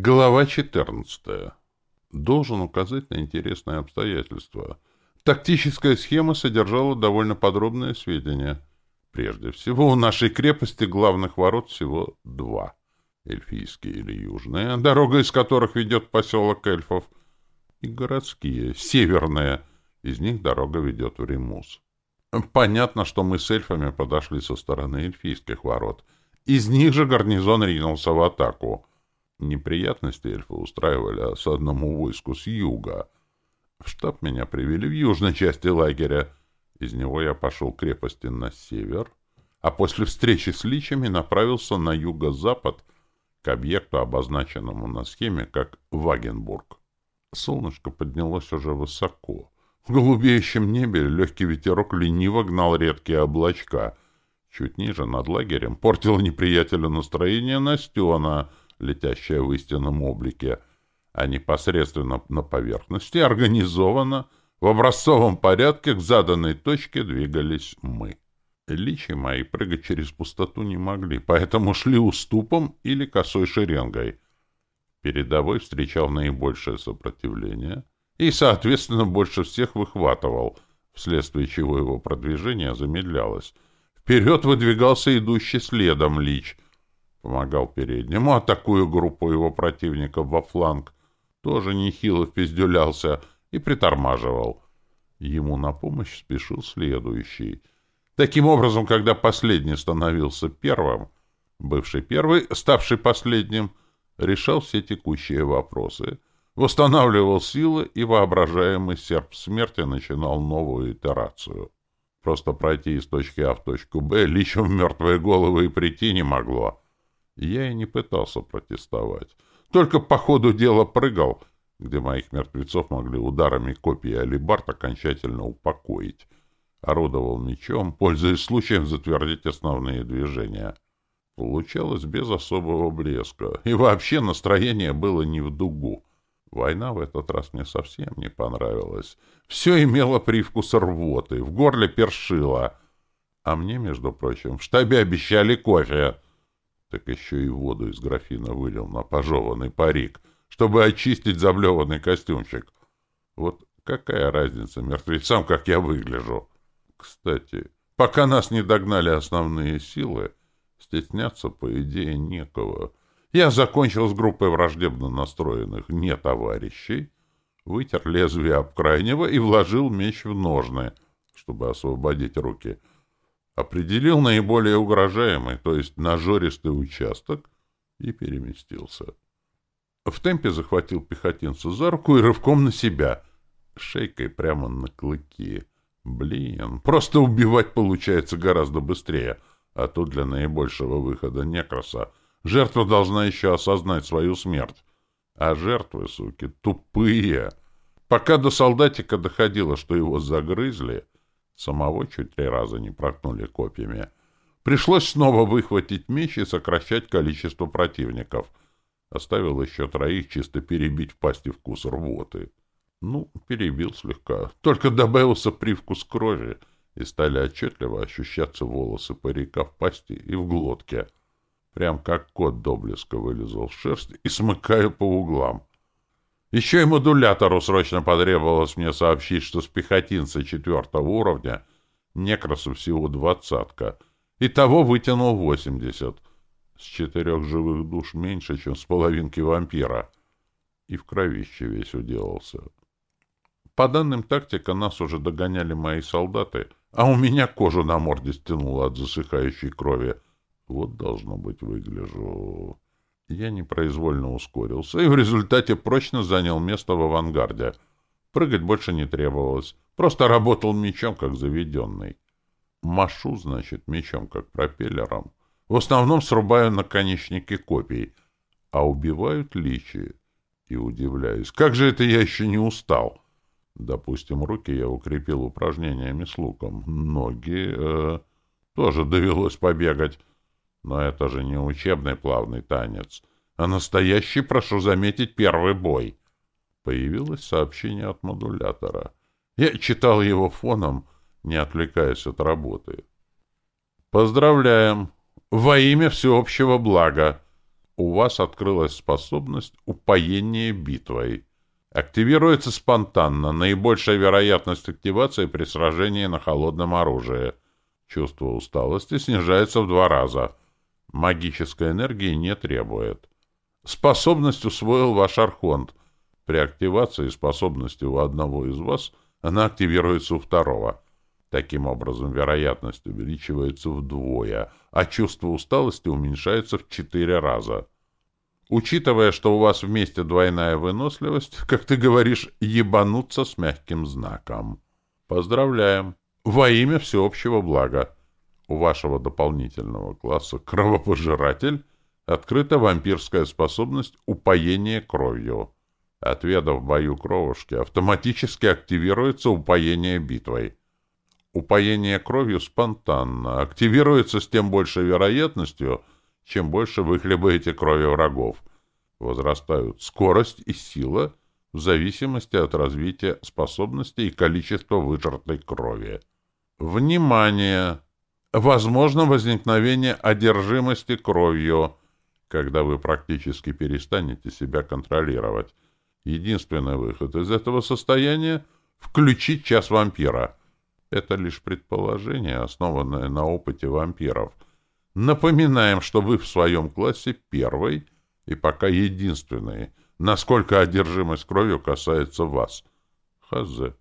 Глава 14. Должен указать на интересное обстоятельство. Тактическая схема содержала довольно подробные сведения. Прежде всего, у нашей крепости главных ворот всего два. Эльфийские или южные, дорога из которых ведет поселок эльфов, и городские, северные. Из них дорога ведет в Римус. Понятно, что мы с эльфами подошли со стороны эльфийских ворот. Из них же гарнизон ринулся в атаку — неприятности эльфы устраивали осадному войску с юга. В штаб меня привели в южной части лагеря. Из него я пошел к крепости на север, а после встречи с личами направился на юго-запад к объекту, обозначенному на схеме как Вагенбург. Солнышко поднялось уже высоко. В голубеющем небе легкий ветерок лениво гнал редкие облачка. Чуть ниже, над лагерем, портило неприятелю настроение Настена — летящая в истинном облике, а непосредственно на поверхности, организованно, в образцовом порядке к заданной точке двигались мы. Личи мои прыгать через пустоту не могли, поэтому шли уступом или косой шеренгой. Передовой встречал наибольшее сопротивление и, соответственно, больше всех выхватывал, вследствие чего его продвижение замедлялось. Вперед выдвигался идущий следом лич — помогал переднему, атакуя группу его противников во фланг, тоже нехило впиздюлялся и притормаживал. Ему на помощь спешил следующий. Таким образом, когда последний становился первым, бывший первый, ставший последним, решал все текущие вопросы, восстанавливал силы и воображаемый серп смерти начинал новую итерацию. Просто пройти из точки А в точку Б лично в мертвые головы и прийти не могло. Я и не пытался протестовать. Только по ходу дела прыгал, где моих мертвецов могли ударами копии алибард окончательно упокоить. Орудовал мечом, пользуясь случаем затвердить основные движения. Получалось без особого блеска, и вообще настроение было не в дугу. Война в этот раз мне совсем не понравилась. Все имело привкус рвоты, в горле першило. А мне, между прочим, в штабе обещали кофе так еще и воду из графина вылил на пожеванный парик, чтобы очистить заблеванный костюмчик. Вот какая разница мертвецам, как я выгляжу? Кстати, пока нас не догнали основные силы, стесняться, по идее, некого. Я закончил с группой враждебно настроенных не товарищей, вытер лезвие об крайнего и вложил меч в ножны, чтобы освободить руки — определил наиболее угрожаемый, то есть нажористый участок, и переместился. В темпе захватил пехотинца за руку и рывком на себя, шейкой прямо на клыки. Блин, просто убивать получается гораздо быстрее, а то для наибольшего выхода некраса жертва должна еще осознать свою смерть. А жертвы, суки, тупые. Пока до солдатика доходило, что его загрызли — Самого чуть три раза не прокнули копьями. Пришлось снова выхватить меч и сокращать количество противников. Оставил еще троих чисто перебить в пасти вкус рвоты. Ну, перебил слегка. Только добавился привкус крови, и стали отчетливо ощущаться волосы парика в пасти и в глотке. Прям как кот доблеско вылезал шерсть и смыкая по углам. Еще ему Дулятору срочно потребовалось мне сообщить, что с пехотинца четвертого уровня некрасу всего двадцатка. и того вытянул восемьдесят. С четырех живых душ меньше, чем с половинки вампира. И в кровище весь уделался. По данным тактика, нас уже догоняли мои солдаты, а у меня кожу на морде стянуло от засыхающей крови. Вот должно быть выгляжу... Я непроизвольно ускорился и в результате прочно занял место в авангарде. Прыгать больше не требовалось. Просто работал мечом, как заведенный. Машу, значит, мечом, как пропеллером. В основном срубаю наконечники копий. А убивают личи. И удивляюсь, как же это я еще не устал? Допустим, руки я укрепил упражнениями с луком. Ноги... Э, тоже довелось побегать. Но это же не учебный плавный танец, а настоящий, прошу заметить, первый бой. Появилось сообщение от модулятора. Я читал его фоном, не отвлекаясь от работы. Поздравляем! Во имя всеобщего блага! У вас открылась способность упоения битвой. Активируется спонтанно, наибольшая вероятность активации при сражении на холодном оружии. Чувство усталости снижается в два раза – Магической энергии не требует. Способность усвоил ваш Архонт. При активации способности у одного из вас она активируется у второго. Таким образом, вероятность увеличивается вдвое, а чувство усталости уменьшается в четыре раза. Учитывая, что у вас вместе двойная выносливость, как ты говоришь, ебануться с мягким знаком. Поздравляем! Во имя всеобщего блага! у вашего дополнительного класса кровопожиратель открыта вампирская способность упоение кровью. Отведав в бою кровушки автоматически активируется упоение битвой. Упоение кровью спонтанно активируется с тем большей вероятностью, чем больше вы хлебаете крови врагов. Возрастают скорость и сила в зависимости от развития способности и количества выжатой крови. Внимание! возможно возникновение одержимости кровью, когда вы практически перестанете себя контролировать. Единственный выход из этого состояния — включить час вампира. Это лишь предположение, основанное на опыте вампиров. Напоминаем, что вы в своем классе первый и пока единственный, насколько одержимость кровью касается вас. Хазе.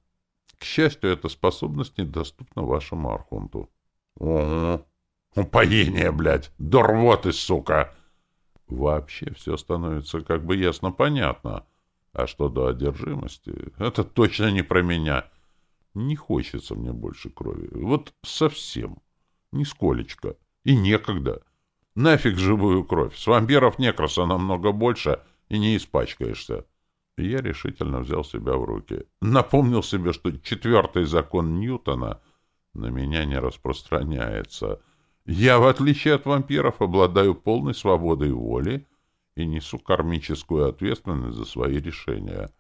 К счастью, эта способность недоступна вашему архунту. Поение, блядь, дурвоты, сука!» Вообще все становится как бы ясно понятно. А что до одержимости, это точно не про меня. Не хочется мне больше крови. Вот совсем. Нисколечко. И некогда. Нафиг живую кровь. С вампиров некраса намного больше, и не испачкаешься. Я решительно взял себя в руки. Напомнил себе, что четвертый закон Ньютона — на меня не распространяется. Я, в отличие от вампиров, обладаю полной свободой воли и несу кармическую ответственность за свои решения.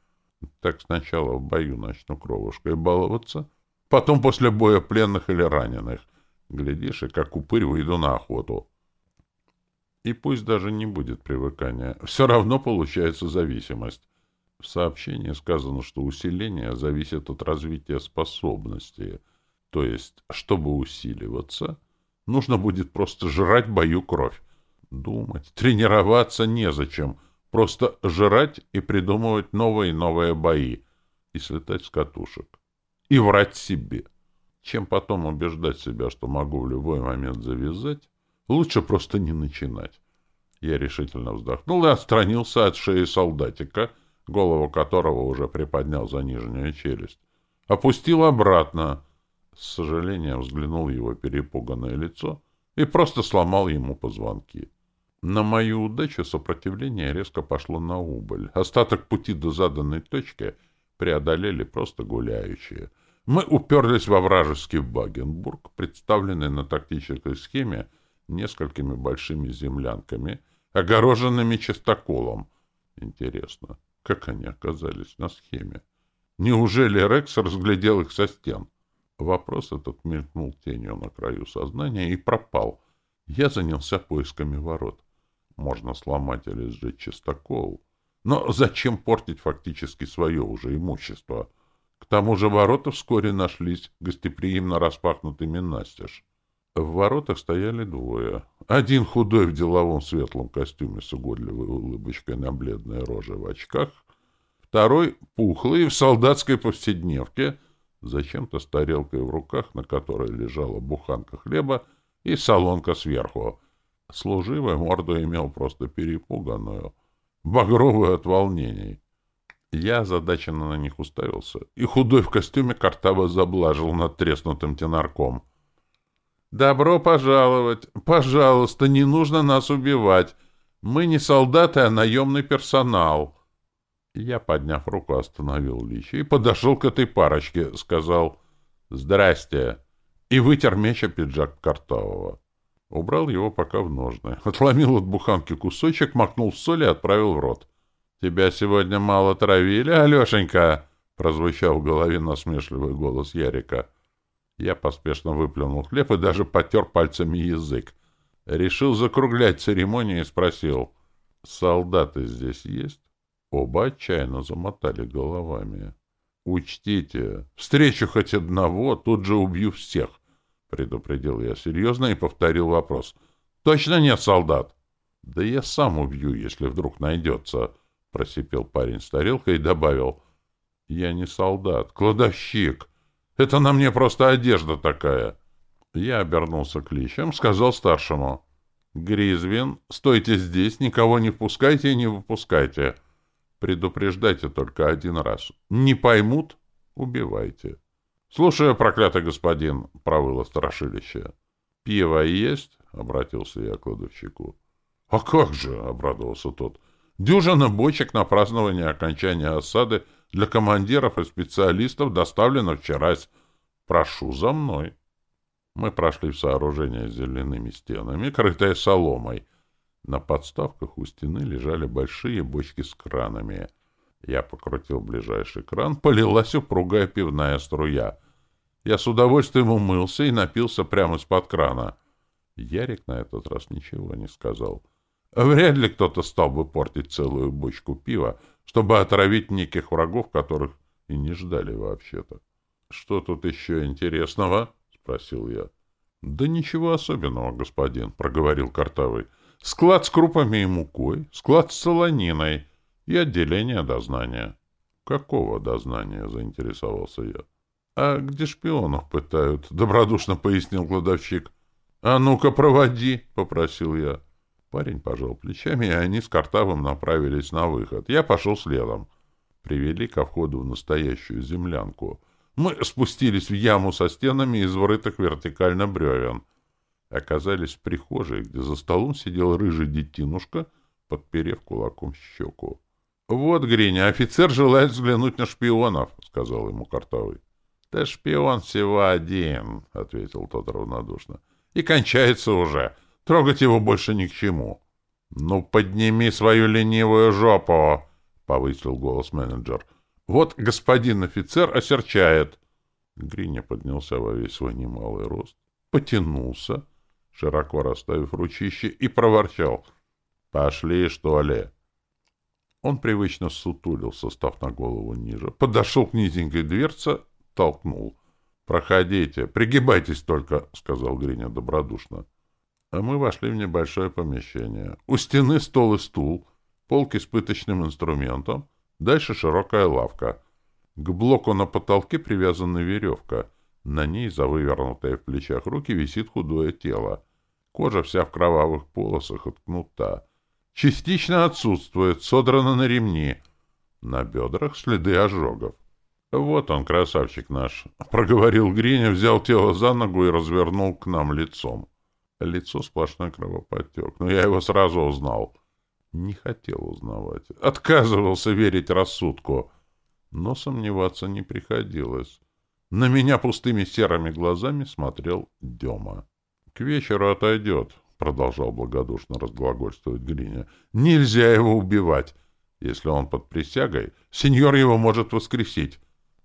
Так сначала в бою начну кровушкой баловаться, потом после боя пленных или раненых. Глядишь, и как упырь выйду на охоту. И пусть даже не будет привыкания, все равно получается зависимость. В сообщении сказано, что усиление зависит от развития способностей — то есть, чтобы усиливаться, нужно будет просто жрать бою кровь. Думать, тренироваться незачем. Просто жрать и придумывать новые и новые бои. И слетать с катушек. И врать себе. Чем потом убеждать себя, что могу в любой момент завязать, лучше просто не начинать. Я решительно вздохнул и отстранился от шеи солдатика, голову которого уже приподнял за нижнюю челюсть. Опустил обратно с сожалением взглянул его перепуганное лицо и просто сломал ему позвонки. На мою удачу сопротивление резко пошло на убыль. Остаток пути до заданной точки преодолели просто гуляющие. Мы уперлись во вражеский Багенбург, представленный на тактической схеме несколькими большими землянками, огороженными частоколом. Интересно, как они оказались на схеме? Неужели Рекс разглядел их со стен? Вопрос этот мелькнул тенью на краю сознания и пропал. Я занялся поисками ворот. Можно сломать или сжечь Чистакову. Но зачем портить фактически свое уже имущество? К тому же ворота вскоре нашлись, гостеприимно распахнутыми настежь. В воротах стояли двое. Один худой в деловом светлом костюме с угодливой улыбочкой на бледной роже в очках. Второй пухлый в солдатской повседневке — зачем-то с тарелкой в руках, на которой лежала буханка хлеба и солонка сверху. Служивый морду имел просто перепуганную, багровую от волнений. Я озадаченно на них уставился, и худой в костюме Картаба заблажил над треснутым тенарком. «Добро пожаловать! Пожалуйста, не нужно нас убивать! Мы не солдаты, а наемный персонал!» Я, подняв руку, остановил Лича и подошел к этой парочке, сказал «Здрасте» и вытер меч о пиджак Картавого. Убрал его пока в ножны, отломил от буханки кусочек, макнул в соль и отправил в рот. «Тебя сегодня мало травили, Алешенька?» — прозвучал в голове насмешливый голос Ярика. Я поспешно выплюнул хлеб и даже потер пальцами язык. Решил закруглять церемонию и спросил «Солдаты здесь есть?» Оба отчаянно замотали головами. «Учтите, встречу хоть одного, тут же убью всех», — предупредил я серьезно и повторил вопрос. «Точно нет солдат?» «Да я сам убью, если вдруг найдется», — просипел парень с тарелкой и добавил. «Я не солдат, кладовщик. Это на мне просто одежда такая». Я обернулся к лищам, сказал старшему. «Гризвин, стойте здесь, никого не впускайте и не выпускайте». Предупреждайте только один раз. Не поймут — убивайте. — Слушаю, проклятый господин, — провыло страшилище. — Пиво есть? — обратился я к ладовщику. — А как же, — обрадовался тот, — дюжина бочек на празднование окончания осады для командиров и специалистов доставлена вчера. Прошу за мной. Мы прошли в сооружение с зелеными стенами, крытое соломой — на подставках у стены лежали большие бочки с кранами. Я покрутил ближайший кран, полилась упругая пивная струя. Я с удовольствием умылся и напился прямо из-под крана. Ярик на этот раз ничего не сказал. Вряд ли кто-то стал бы портить целую бочку пива, чтобы отравить неких врагов, которых и не ждали вообще-то. — Что тут еще интересного? — спросил я. — Да ничего особенного, господин, — проговорил Картавый склад с крупами и мукой, склад с солониной и отделение дознания. Какого дознания, заинтересовался я. А где шпионов пытают, добродушно пояснил кладовщик. А ну-ка проводи, попросил я. Парень пожал плечами, и они с Картавым направились на выход. Я пошел следом. Привели ко входу в настоящую землянку. Мы спустились в яму со стенами из врытых вертикально бревен — оказались в прихожей, где за столом сидел рыжий детинушка, подперев кулаком щеку. — Вот, Гриня, офицер желает взглянуть на шпионов, — сказал ему Картавый. — Да шпион всего один, — ответил тот равнодушно. — И кончается уже. Трогать его больше ни к чему. — Ну, подними свою ленивую жопу, — повысил голос менеджер. — Вот господин офицер осерчает. Гриня поднялся во весь свой немалый рост, потянулся, широко расставив ручище и проворчал. «Пошли, что ли?» Он привычно сутулился, став на голову ниже. Подошел к низенькой дверце, толкнул. «Проходите, пригибайтесь только», — сказал Гриня добродушно. А мы вошли в небольшое помещение. У стены стол и стул, полки с пыточным инструментом, дальше широкая лавка. К блоку на потолке привязана веревка — на ней за вывернутые в плечах руки висит худое тело. Кожа вся в кровавых полосах откнута. Частично отсутствует, содрана на ремни. На бедрах следы ожогов. «Вот он, красавчик наш!» — проговорил Гриня, взял тело за ногу и развернул к нам лицом. Лицо сплошной кровоподтек, но я его сразу узнал. Не хотел узнавать. Отказывался верить рассудку. Но сомневаться не приходилось. На меня пустыми серыми глазами смотрел Дема. К вечеру отойдет, — продолжал благодушно разглагольствовать Гриня. — Нельзя его убивать. Если он под присягой, сеньор его может воскресить.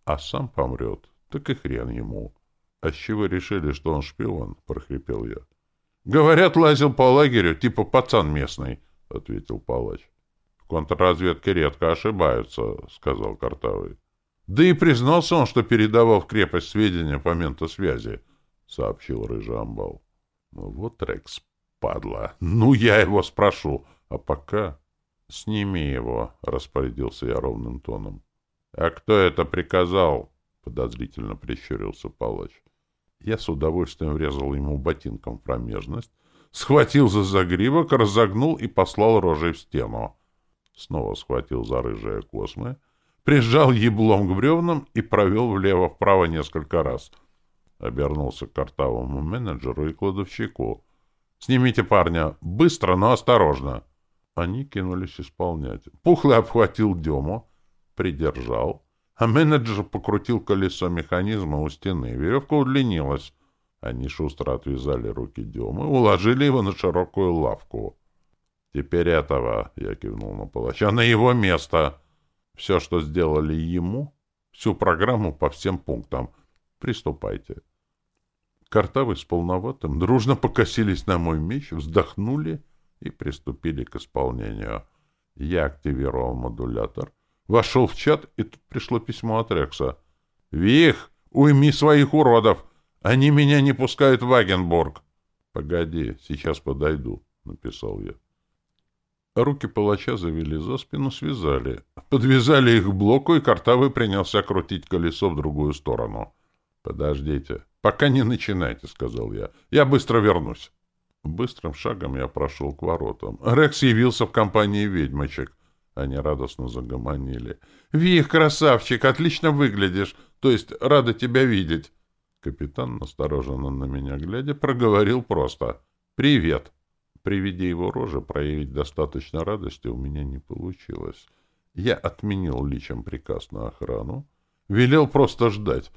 А сам помрет, так и хрен ему. — А с чего решили, что он шпион? — прохрипел я. — Говорят, лазил по лагерю, типа пацан местный, — ответил палач. — В контрразведке редко ошибаются, — сказал Картавый. — Да и признался он, что передавал в крепость сведения по ментосвязи, — сообщил Рыжий Амбал. Ну, вот Рекс, падла. Ну, я его спрошу. А пока сними его, распорядился я ровным тоном. А кто это приказал? Подозрительно прищурился палач. Я с удовольствием врезал ему ботинком промежность, схватил за загривок, разогнул и послал рожей в стену. Снова схватил за рыжие космы, прижал еблом к бревнам и провел влево-вправо несколько раз — Обернулся к картавому менеджеру и кладовщику. «Снимите парня! Быстро, но осторожно!» Они кинулись исполнять. Пухлый обхватил Дему, придержал, а менеджер покрутил колесо механизма у стены. Веревка удлинилась. Они шустро отвязали руки Демы, уложили его на широкую лавку. «Теперь этого!» — я кивнул на палача. «На его место!» Все, что сделали ему, всю программу по всем пунктам. Приступайте. Картавы с полноватым дружно покосились на мой меч, вздохнули и приступили к исполнению. Я активировал модулятор, вошел в чат, и тут пришло письмо от Рекса. «Вих, уйми своих уродов! Они меня не пускают в Агенбург!» «Погоди, сейчас подойду», — написал я. Руки палача завели за спину, связали. Подвязали их к блоку, и картавый принялся крутить колесо в другую сторону. «Подождите, пока не начинайте», — сказал я. «Я быстро вернусь». Быстрым шагом я прошел к воротам. Рекс явился в компании ведьмочек. Они радостно загомонили. «Вих, красавчик, отлично выглядишь! То есть рада тебя видеть!» Капитан, настороженно на меня глядя, проговорил просто. «Привет!» При виде его рожи проявить достаточно радости у меня не получилось. Я отменил личем приказ на охрану, велел просто ждать,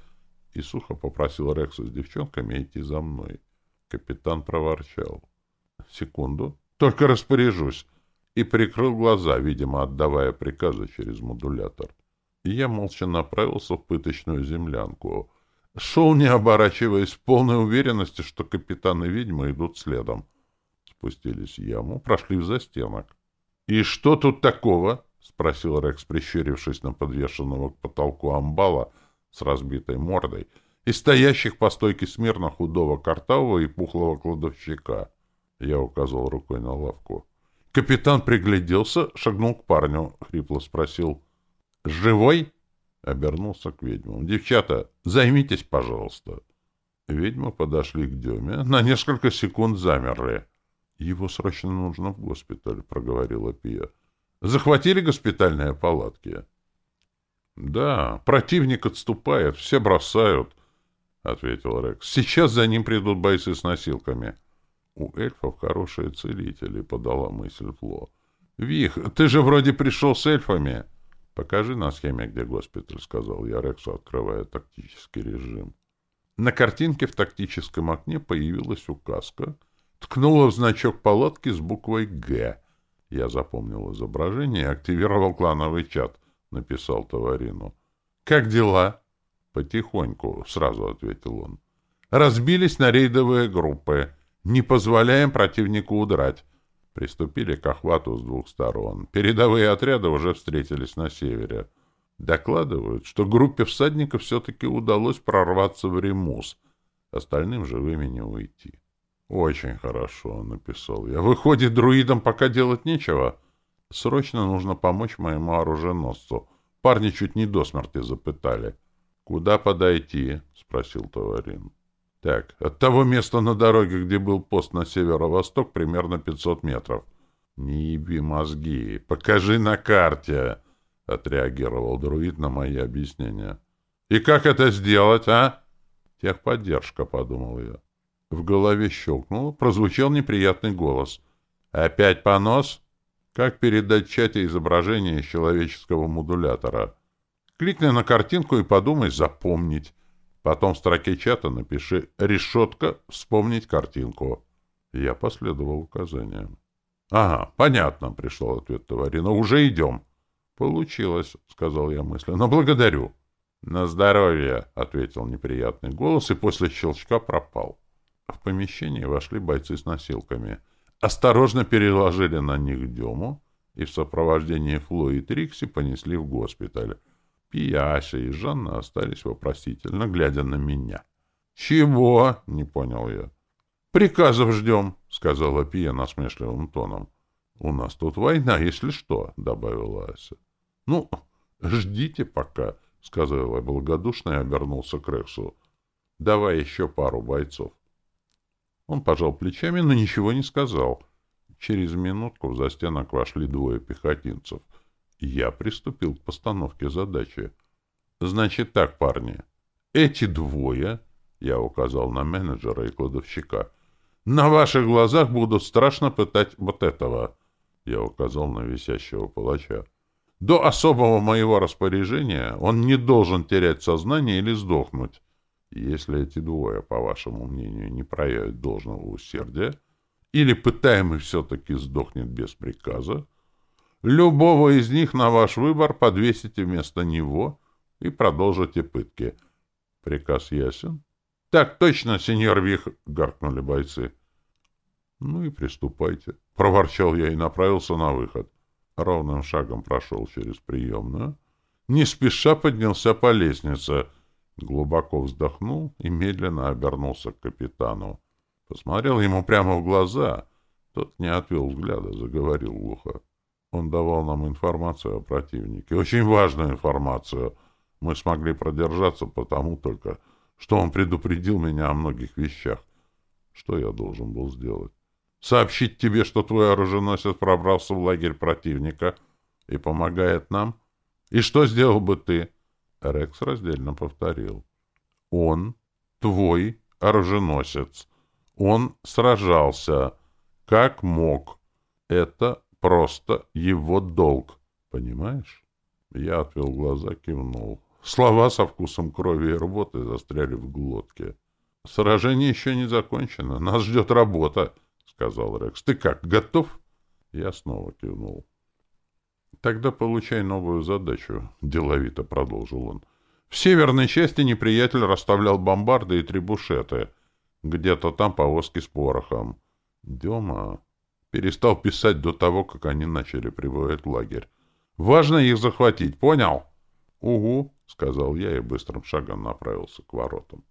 и сухо попросил Рекса с девчонками идти за мной. Капитан проворчал. Секунду. Только распоряжусь. И прикрыл глаза, видимо, отдавая приказы через модулятор. И я молча направился в пыточную землянку. Шел, не оборачиваясь, в полной уверенности, что капитан и ведьма идут следом. Спустились в яму, прошли в застенок. «И что тут такого?» — спросил Рекс, прищурившись на подвешенного к потолку амбала — с разбитой мордой и стоящих по стойке смирно худого картавого и пухлого кладовщика. Я указал рукой на лавку. Капитан пригляделся, шагнул к парню, хрипло спросил. «Живой?» Обернулся к ведьмам. «Девчата, займитесь, пожалуйста». Ведьмы подошли к Деме, на несколько секунд замерли. «Его срочно нужно в госпиталь», — проговорила Пия. «Захватили госпитальные палатки?» «Да, противник отступает, все бросают», — ответил Рекс. «Сейчас за ним придут бойцы с носилками». «У эльфов хорошие целители», — подала мысль Фло. «Вих, ты же вроде пришел с эльфами». «Покажи на схеме, где госпиталь», — сказал я Рексу, открывая тактический режим. На картинке в тактическом окне появилась указка, ткнула в значок палатки с буквой «Г». Я запомнил изображение и активировал клановый чат — написал Товарину. «Как дела?» «Потихоньку», — сразу ответил он. «Разбились на рейдовые группы. Не позволяем противнику удрать». Приступили к охвату с двух сторон. Передовые отряды уже встретились на севере. Докладывают, что группе всадников все-таки удалось прорваться в Римус, Остальным живыми не уйти. «Очень хорошо», — написал я. «Выходит, друидам пока делать нечего?» Срочно нужно помочь моему оруженосцу. Парни чуть не до смерти запытали. — Куда подойти? — спросил Товарин. — Так, от того места на дороге, где был пост на северо-восток, примерно 500 метров. — Не еби мозги. Покажи на карте! — отреагировал друид на мои объяснения. — И как это сделать, а? — Техподдержка, — подумал я. В голове щелкнуло, прозвучал неприятный голос. — Опять понос? — как передать чате изображение из человеческого модулятора? Кликни на картинку и подумай «Запомнить». Потом в строке чата напиши «Решетка. Вспомнить картинку». Я последовал указаниям. «Ага, понятно», — пришел ответ Товарина. «Уже идем». «Получилось», — сказал я мысленно. «Благодарю». «На здоровье», — ответил неприятный голос и после щелчка пропал. В помещение вошли бойцы с носилками — осторожно переложили на них Дему и в сопровождении Фло и Трикси понесли в госпиталь. Пияся и Жанна остались вопросительно, глядя на меня. «Чего?» — не понял я. «Приказов ждем», — сказала Пия насмешливым тоном. «У нас тут война, если что», — добавила Ася. «Ну, ждите пока», — сказала благодушно и обернулся к Рексу. «Давай еще пару бойцов». Он пожал плечами, но ничего не сказал. Через минутку в застенок вошли двое пехотинцев. Я приступил к постановке задачи. «Значит так, парни, эти двое...» Я указал на менеджера и кладовщика. «На ваших глазах будут страшно пытать вот этого!» Я указал на висящего палача. «До особого моего распоряжения он не должен терять сознание или сдохнуть если эти двое, по вашему мнению, не проявят должного усердия, или пытаемый все-таки сдохнет без приказа, любого из них на ваш выбор подвесите вместо него и продолжите пытки. Приказ ясен? — Так точно, сеньор Вих! — гаркнули бойцы. — Ну и приступайте. — проворчал я и направился на выход. Ровным шагом прошел через приемную. Не спеша поднялся по лестнице — Глубоко вздохнул и медленно обернулся к капитану. Посмотрел ему прямо в глаза. Тот не отвел взгляда, заговорил глухо. Он давал нам информацию о противнике. Очень важную информацию. Мы смогли продержаться потому только, что он предупредил меня о многих вещах. Что я должен был сделать? Сообщить тебе, что твой оруженосец пробрался в лагерь противника и помогает нам? И что сделал бы ты? — Рекс раздельно повторил. «Он твой оруженосец. Он сражался, как мог. Это просто его долг. Понимаешь?» Я отвел глаза, кивнул. Слова со вкусом крови и рвоты застряли в глотке. «Сражение еще не закончено. Нас ждет работа», — сказал Рекс. «Ты как, готов?» Я снова кивнул. Тогда получай новую задачу, — деловито продолжил он. В северной части неприятель расставлял бомбарды и трибушеты. Где-то там повозки с порохом. Дема перестал писать до того, как они начали прибывать в лагерь. Важно их захватить, понял? — Угу, — сказал я и быстрым шагом направился к воротам.